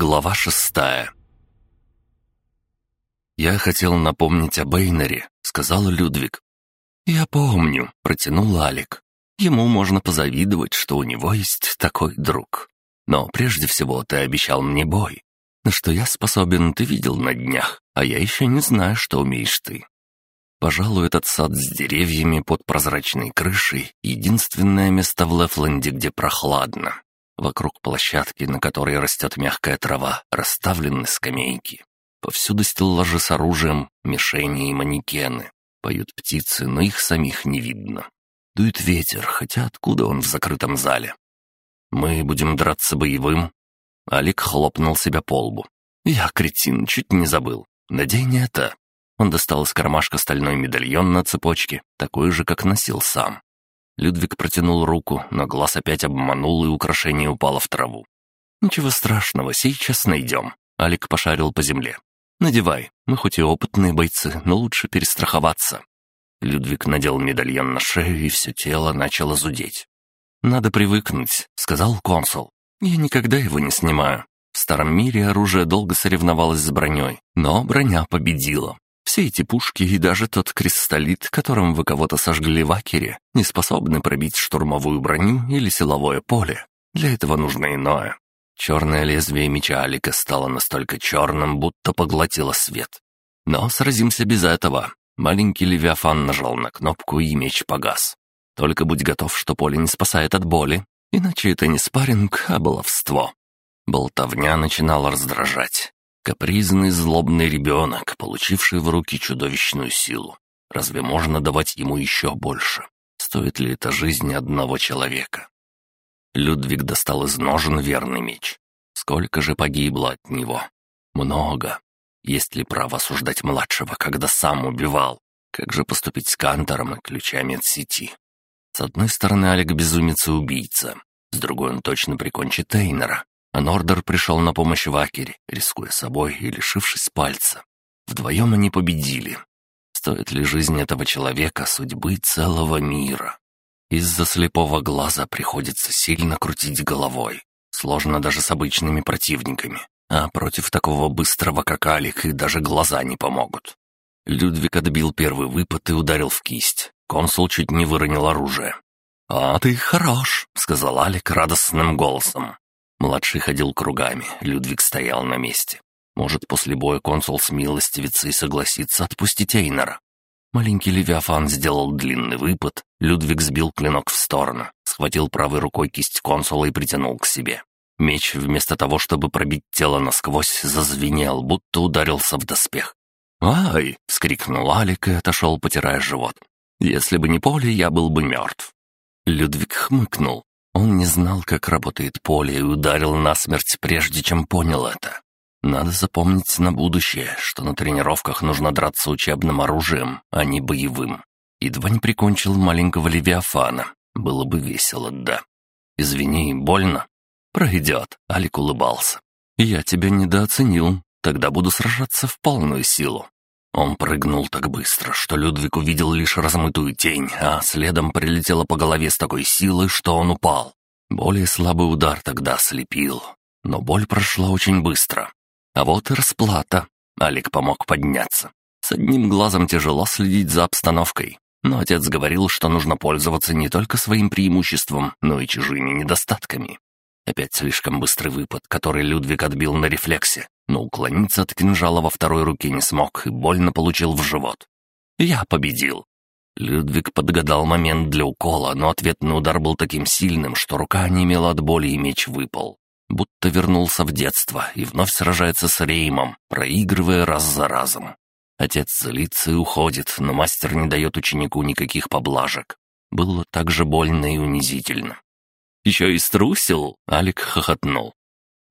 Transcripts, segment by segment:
Глава шестая «Я хотел напомнить о Бейнере», — сказал Людвиг. «Я помню», — протянул Алик. «Ему можно позавидовать, что у него есть такой друг. Но прежде всего ты обещал мне бой. На что я способен, ты видел на днях, а я еще не знаю, что умеешь ты. Пожалуй, этот сад с деревьями под прозрачной крышей — единственное место в Лефленде, где прохладно. Вокруг площадки, на которой растет мягкая трава, расставлены скамейки. Повсюду стеллажи с оружием, мишени и манекены. Поют птицы, но их самих не видно. Дует ветер, хотя откуда он в закрытом зале? Мы будем драться боевым. Алик хлопнул себя по лбу. Я, кретин, чуть не забыл. Надень это. Он достал из кармашка стальной медальон на цепочке, такой же, как носил сам. Людвиг протянул руку, но глаз опять обманул, и украшение упало в траву. «Ничего страшного, сейчас найдем». Алик пошарил по земле. «Надевай, мы хоть и опытные бойцы, но лучше перестраховаться». Людвиг надел медальон на шею, и все тело начало зудеть. «Надо привыкнуть», — сказал консул. «Я никогда его не снимаю. В старом мире оружие долго соревновалось с броней, но броня победила. Все эти пушки и даже тот кристаллит, которым вы кого-то сожгли в Акере, не способны пробить штурмовую броню или силовое поле. Для этого нужно иное. Черное лезвие меча Алика стало настолько черным, будто поглотило свет. Но сразимся без этого. Маленький Левиафан нажал на кнопку, и меч погас. Только будь готов, что поле не спасает от боли, иначе это не спарринг, а баловство. Болтовня начинала раздражать. Капризный злобный ребенок, получивший в руки чудовищную силу. Разве можно давать ему еще больше? Стоит ли это жизни одного человека? Людвиг достал из ножен верный меч. Сколько же погибло от него? Много. Есть ли право осуждать младшего, когда сам убивал? Как же поступить с Кантором и ключами от сети? С одной стороны, Олег безумец и убийца. С другой, он точно прикончит Тейнера. А Нордер пришел на помощь Вакере, рискуя собой и лишившись пальца. Вдвоем они победили. Стоит ли жизнь этого человека судьбы целого мира? Из-за слепого глаза приходится сильно крутить головой. Сложно даже с обычными противниками. А против такого быстрого, как Алик, и даже глаза не помогут. Людвиг отбил первый выпад и ударил в кисть. Консул чуть не выронил оружие. «А ты хорош», — сказал Алик радостным голосом. Младший ходил кругами, Людвиг стоял на месте. Может, после боя консул смилостивится и согласится отпустить Эйнера. Маленький Левиафан сделал длинный выпад, Людвиг сбил клинок в сторону, схватил правой рукой кисть консула и притянул к себе. Меч, вместо того, чтобы пробить тело насквозь, зазвенел, будто ударился в доспех. «Ай!» — вскрикнул Алик и отошел, потирая живот. «Если бы не поле, я был бы мертв». Людвиг хмыкнул. Он не знал, как работает поле, и ударил насмерть, прежде чем понял это. Надо запомнить на будущее, что на тренировках нужно драться учебным оружием, а не боевым. Едва не прикончил маленького Левиафана. Было бы весело, да. «Извини, больно?» «Пройдет», — Алик улыбался. «Я тебя недооценил. Тогда буду сражаться в полную силу». Он прыгнул так быстро, что Людвиг увидел лишь размытую тень, а следом прилетело по голове с такой силой, что он упал. Более слабый удар тогда слепил, но боль прошла очень быстро. А вот и расплата. Алик помог подняться. С одним глазом тяжело следить за обстановкой, но отец говорил, что нужно пользоваться не только своим преимуществом, но и чужими недостатками. Опять слишком быстрый выпад, который Людвиг отбил на рефлексе, но уклониться от кинжала во второй руке не смог и больно получил в живот. «Я победил!» Людвиг подгадал момент для укола, но ответный удар был таким сильным, что рука не имела от боли и меч выпал. Будто вернулся в детство и вновь сражается с Реймом, проигрывая раз за разом. Отец злится и уходит, но мастер не дает ученику никаких поблажек. Было так же больно и унизительно. «Еще и струсил?» — Алик хохотнул.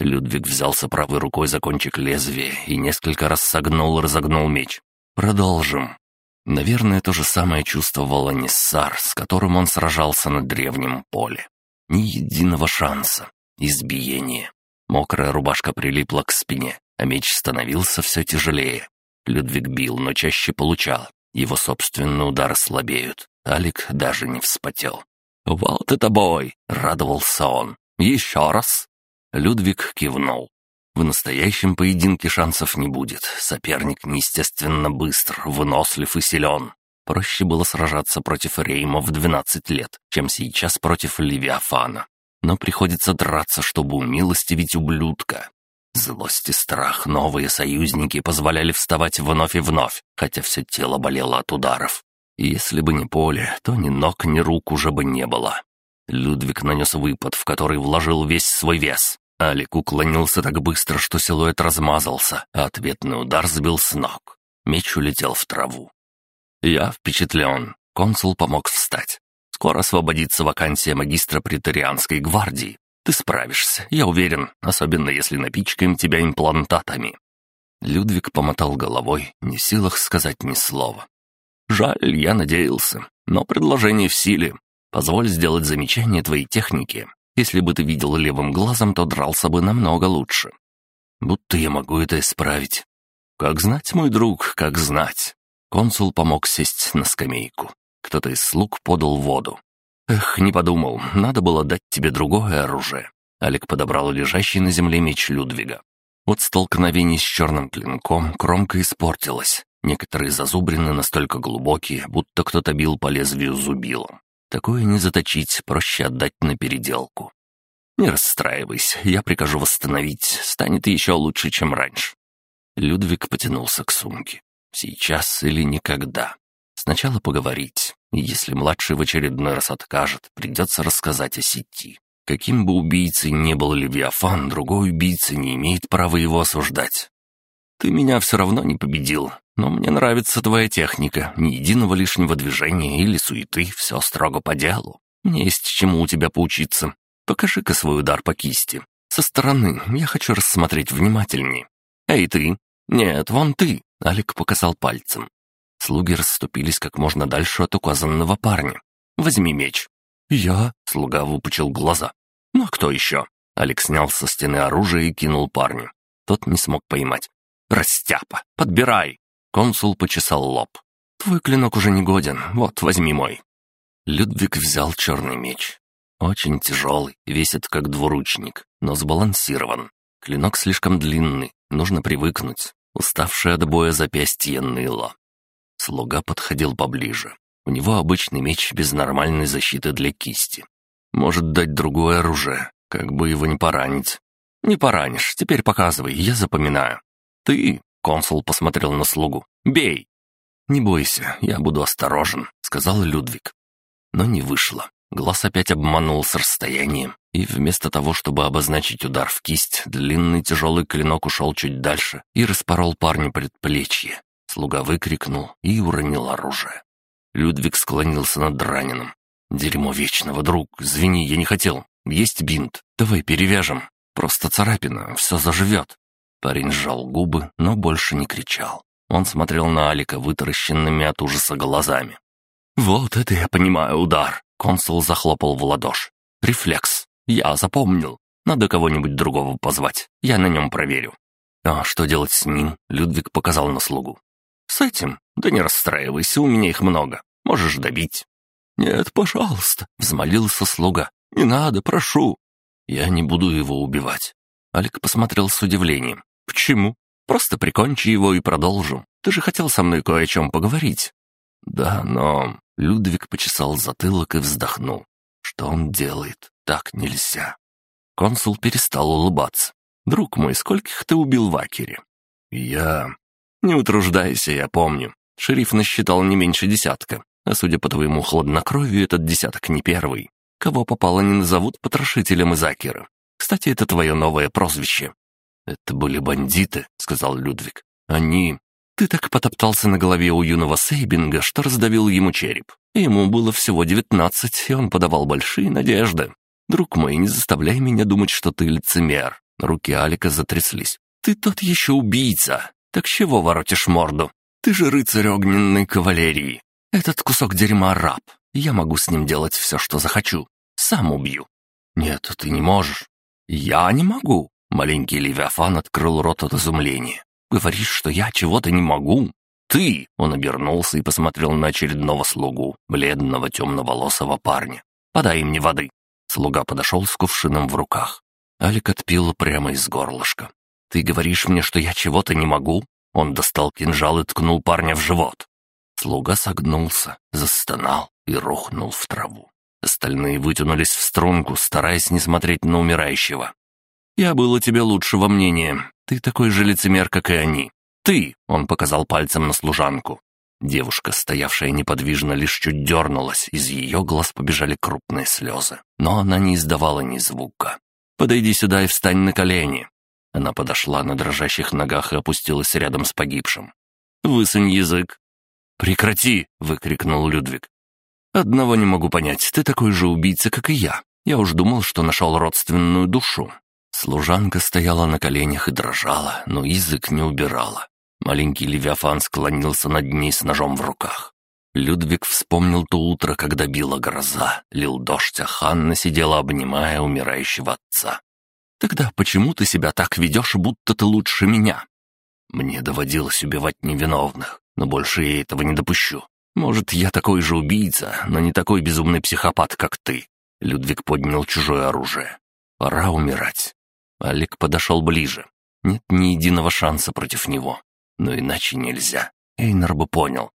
Людвиг взялся правой рукой за кончик лезвия и несколько раз согнул и разогнул меч. «Продолжим». Наверное, то же самое чувствовал Аниссар, с которым он сражался на древнем поле. Ни единого шанса. Избиение. Мокрая рубашка прилипла к спине, а меч становился все тяжелее. Людвиг бил, но чаще получал. Его собственные удары слабеют. Алик даже не вспотел. «Вот это бой!» — радовался он. «Еще раз!» Людвиг кивнул. В настоящем поединке шансов не будет. Соперник неестественно быстр, вынослив и силен. Проще было сражаться против Рейма в 12 лет, чем сейчас против Левиафана. Но приходится драться, чтобы умилостивить ублюдка. Злость и страх, новые союзники позволяли вставать вновь и вновь, хотя все тело болело от ударов. Если бы не поле, то ни ног, ни рук уже бы не было. Людвиг нанес выпад, в который вложил весь свой вес. Алик уклонился так быстро, что силуэт размазался, а ответный удар сбил с ног. Меч улетел в траву. Я впечатлен. Консул помог встать. Скоро освободится вакансия магистра претарианской гвардии. Ты справишься, я уверен, особенно если напичкаем тебя имплантатами». Людвиг помотал головой, не в силах сказать ни слова. «Жаль, я надеялся, но предложение в силе. Позволь сделать замечание твоей технике. Если бы ты видел левым глазом, то дрался бы намного лучше. Будто я могу это исправить. Как знать, мой друг, как знать. Консул помог сесть на скамейку. Кто-то из слуг подал воду. «Эх, не подумал, надо было дать тебе другое оружие». Алик подобрал лежащий на земле меч Людвига. От столкновений с черным клинком кромка испортилась. Некоторые зазубрины настолько глубокие, будто кто-то бил по лезвию зубилом. Такое не заточить, проще отдать на переделку. Не расстраивайся, я прикажу восстановить, станет еще лучше, чем раньше. Людвиг потянулся к сумке. Сейчас или никогда. Сначала поговорить. Если младший в очередной раз откажет, придется рассказать о сети. Каким бы убийцей ни был Левиафан, другой убийца не имеет права его осуждать. Ты меня все равно не победил, но мне нравится твоя техника. Ни единого лишнего движения или суеты, все строго по делу. Мне есть чему у тебя поучиться. Покажи-ка свой удар по кисти. Со стороны, я хочу рассмотреть внимательнее. Эй, ты! Нет, вон ты!» Алик показал пальцем. Слуги расступились как можно дальше от указанного парня. «Возьми меч». «Я?» — слуга выпучил глаза. «Ну а кто еще?» Алекс снял со стены оружие и кинул парню. Тот не смог поймать. «Растяпа! Подбирай!» Консул почесал лоб. «Твой клинок уже не годен. Вот, возьми мой». Людвиг взял черный меч. Очень тяжелый, весит как двуручник, но сбалансирован. Клинок слишком длинный, нужно привыкнуть. Уставшее от боя запястье ныло. Слуга подходил поближе. У него обычный меч без нормальной защиты для кисти. Может дать другое оружие, как бы его не поранить. «Не поранишь, теперь показывай, я запоминаю». «Ты», — консул посмотрел на слугу, — «бей». «Не бойся, я буду осторожен», — сказал Людвиг. Но не вышло. Глаз опять обманул с расстоянием, и вместо того, чтобы обозначить удар в кисть, длинный тяжелый клинок ушел чуть дальше и распорол парню предплечье. Слуга выкрикнул и уронил оружие. Людвиг склонился над раненым. «Дерьмо вечного, друг, извини, я не хотел. Есть бинт, давай перевяжем. Просто царапина, все заживет». Парень сжал губы, но больше не кричал. Он смотрел на Алика вытаращенными от ужаса глазами. «Вот это я понимаю удар!» Консул захлопал в ладошь. «Рефлекс. Я запомнил. Надо кого-нибудь другого позвать. Я на нем проверю». «А что делать с ним?» Людвиг показал на слугу. «С этим? Да не расстраивайся, у меня их много. Можешь добить». «Нет, пожалуйста», — взмолился слуга. «Не надо, прошу». «Я не буду его убивать». Алик посмотрел с удивлением. «Почему? Просто прикончи его и продолжим. Ты же хотел со мной кое о чем поговорить». «Да, но...» Людвиг почесал затылок и вздохнул. «Что он делает? Так нельзя». Консул перестал улыбаться. «Друг мой, скольких ты убил в Акере?» «Я...» «Не утруждайся, я помню. Шериф насчитал не меньше десятка, а судя по твоему хладнокровию, этот десяток не первый. Кого попало не назовут потрошителем из Акера. Кстати, это твое новое прозвище». «Это были бандиты», — сказал Людвиг. «Они...» «Ты так потоптался на голове у юного Сейбинга, что раздавил ему череп. Ему было всего девятнадцать, и он подавал большие надежды. Друг мой, не заставляй меня думать, что ты лицемер». Руки Алика затряслись. «Ты тот еще убийца. Так чего воротишь морду? Ты же рыцарь огненной кавалерии. Этот кусок дерьма раб. Я могу с ним делать все, что захочу. Сам убью». «Нет, ты не можешь». «Я не могу». Маленький Левиафан открыл рот от изумления. «Говоришь, что я чего-то не могу?» «Ты!» — он обернулся и посмотрел на очередного слугу, бледного темноволосого парня. «Подай мне воды!» Слуга подошел с кувшином в руках. Алик отпил прямо из горлышка. Ты говоришь мне, что я чего-то не могу?» Он достал кинжал и ткнул парня в живот. Слуга согнулся, застонал и рухнул в траву. Остальные вытянулись в струнку, стараясь не смотреть на умирающего. «Я был о тебе лучшего мнения. Ты такой же лицемер, как и они. Ты!» — он показал пальцем на служанку. Девушка, стоявшая неподвижно, лишь чуть дернулась, из ее глаз побежали крупные слезы. Но она не издавала ни звука. «Подойди сюда и встань на колени!» Она подошла на дрожащих ногах и опустилась рядом с погибшим. «Высунь язык!» «Прекрати!» — выкрикнул Людвиг. «Одного не могу понять, ты такой же убийца, как и я. Я уж думал, что нашел родственную душу». Служанка стояла на коленях и дрожала, но язык не убирала. Маленький Левиафан склонился над ней с ножом в руках. Людвиг вспомнил то утро, когда била гроза, лил дождь, а Ханна сидела, обнимая умирающего отца. «Тогда почему ты себя так ведешь, будто ты лучше меня?» «Мне доводилось убивать невиновных, но больше я этого не допущу. Может, я такой же убийца, но не такой безумный психопат, как ты». Людвиг поднял чужое оружие. «Пора умирать». Олег подошел ближе. Нет ни единого шанса против него. Но иначе нельзя. Эйнар бы понял.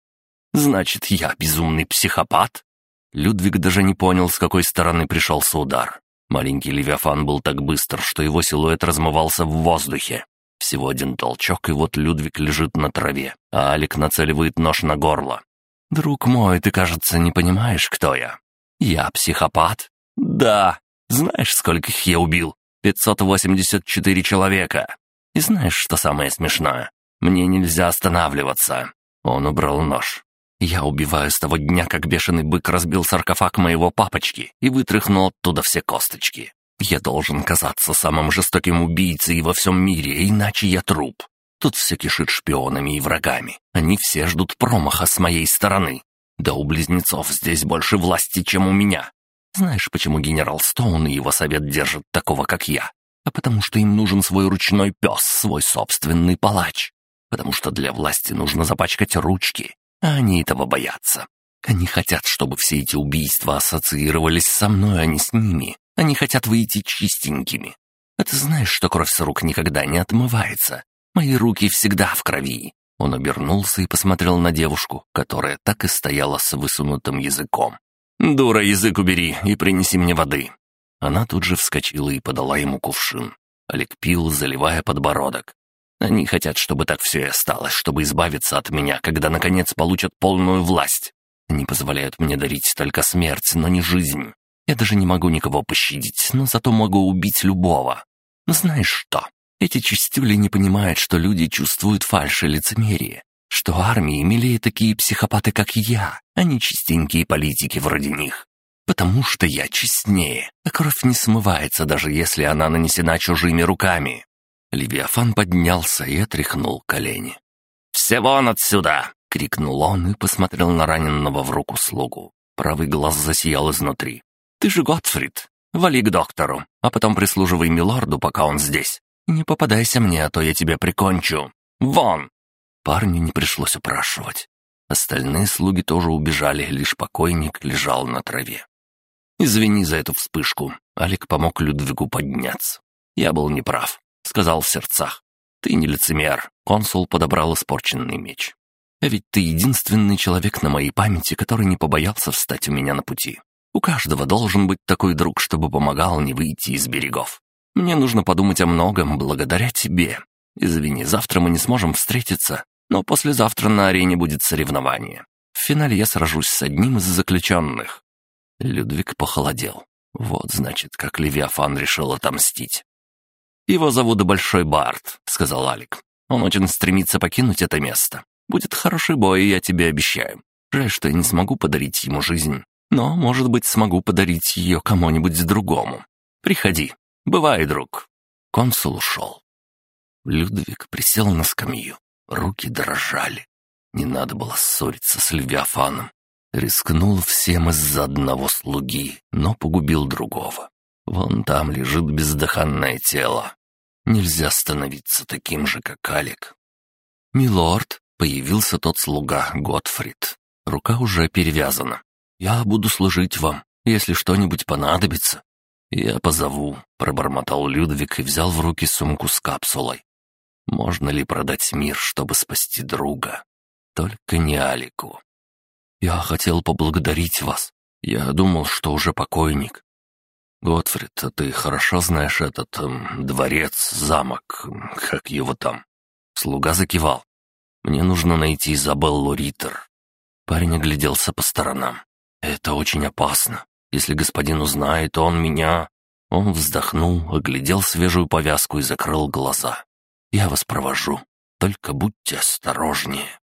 Значит, я безумный психопат? Людвиг даже не понял, с какой стороны пришелся удар. Маленький Левиафан был так быстр, что его силуэт размывался в воздухе. Всего один толчок, и вот Людвиг лежит на траве, а Алик нацеливает нож на горло. «Друг мой, ты, кажется, не понимаешь, кто я. Я психопат?» «Да. Знаешь, скольких я убил? 584 человека. И знаешь, что самое смешное? Мне нельзя останавливаться». Он убрал нож. «Я убиваю с того дня, как бешеный бык разбил саркофаг моего папочки и вытряхнул оттуда все косточки. Я должен казаться самым жестоким убийцей во всем мире, иначе я труп. Тут все кишит шпионами и врагами. Они все ждут промаха с моей стороны. Да у близнецов здесь больше власти, чем у меня. Знаешь, почему генерал Стоун и его совет держат такого, как я? А потому что им нужен свой ручной пес, свой собственный палач потому что для власти нужно запачкать ручки, а они этого боятся. Они хотят, чтобы все эти убийства ассоциировались со мной, а не с ними. Они хотят выйти чистенькими. А ты знаешь, что кровь с рук никогда не отмывается? Мои руки всегда в крови». Он обернулся и посмотрел на девушку, которая так и стояла с высунутым языком. «Дура, язык убери и принеси мне воды». Она тут же вскочила и подала ему кувшин. Олег пил, заливая подбородок. Они хотят, чтобы так все и осталось, чтобы избавиться от меня, когда, наконец, получат полную власть. Они позволяют мне дарить только смерть, но не жизнь. Я даже не могу никого пощадить, но зато могу убить любого. Знаешь что? Эти чистюли не понимают, что люди чувствуют фальшь и лицемерие. Что армии милее такие психопаты, как я, а не чистенькие политики вроде них. Потому что я честнее, а кровь не смывается, даже если она нанесена чужими руками. Левиафан поднялся и отряхнул колени. «Все вон отсюда!» — крикнул он и посмотрел на раненного в руку слугу. Правый глаз засиял изнутри. «Ты же Готфрид! Вали к доктору, а потом прислуживай милорду, пока он здесь. Не попадайся мне, а то я тебя прикончу. Вон!» Парню не пришлось упрашивать. Остальные слуги тоже убежали, лишь покойник лежал на траве. «Извини за эту вспышку», — Алик помог Людвигу подняться. «Я был неправ сказал в сердцах. «Ты не лицемер», — консул подобрал испорченный меч. «А ведь ты единственный человек на моей памяти, который не побоялся встать у меня на пути. У каждого должен быть такой друг, чтобы помогал не выйти из берегов. Мне нужно подумать о многом благодаря тебе. Извини, завтра мы не сможем встретиться, но послезавтра на арене будет соревнование. В финале я сражусь с одним из заключенных». Людвиг похолодел. Вот, значит, как Левиафан решил отомстить. «Его зовут Большой Барт», — сказал Алик. «Он очень стремится покинуть это место. Будет хороший бой, я тебе обещаю. Жаль, что я не смогу подарить ему жизнь, но, может быть, смогу подарить ее кому-нибудь другому. Приходи. Бывай, друг». Консул ушел. Людвиг присел на скамью. Руки дрожали. Не надо было ссориться с Левиафаном. Рискнул всем из-за одного слуги, но погубил другого. Вон там лежит бездыханное тело. Нельзя становиться таким же, как Алик. «Милорд», — появился тот слуга, Готфрид. Рука уже перевязана. «Я буду служить вам, если что-нибудь понадобится». «Я позову», — пробормотал Людвиг и взял в руки сумку с капсулой. Можно ли продать мир, чтобы спасти друга? Только не Алику. Я хотел поблагодарить вас. Я думал, что уже покойник. Готфрид, ты хорошо знаешь этот эм, дворец, замок, как его там? Слуга закивал. Мне нужно найти Изабеллу Риттер. Парень огляделся по сторонам. Это очень опасно. Если господин узнает, он меня... Он вздохнул, оглядел свежую повязку и закрыл глаза. «Я вас провожу. Только будьте осторожнее».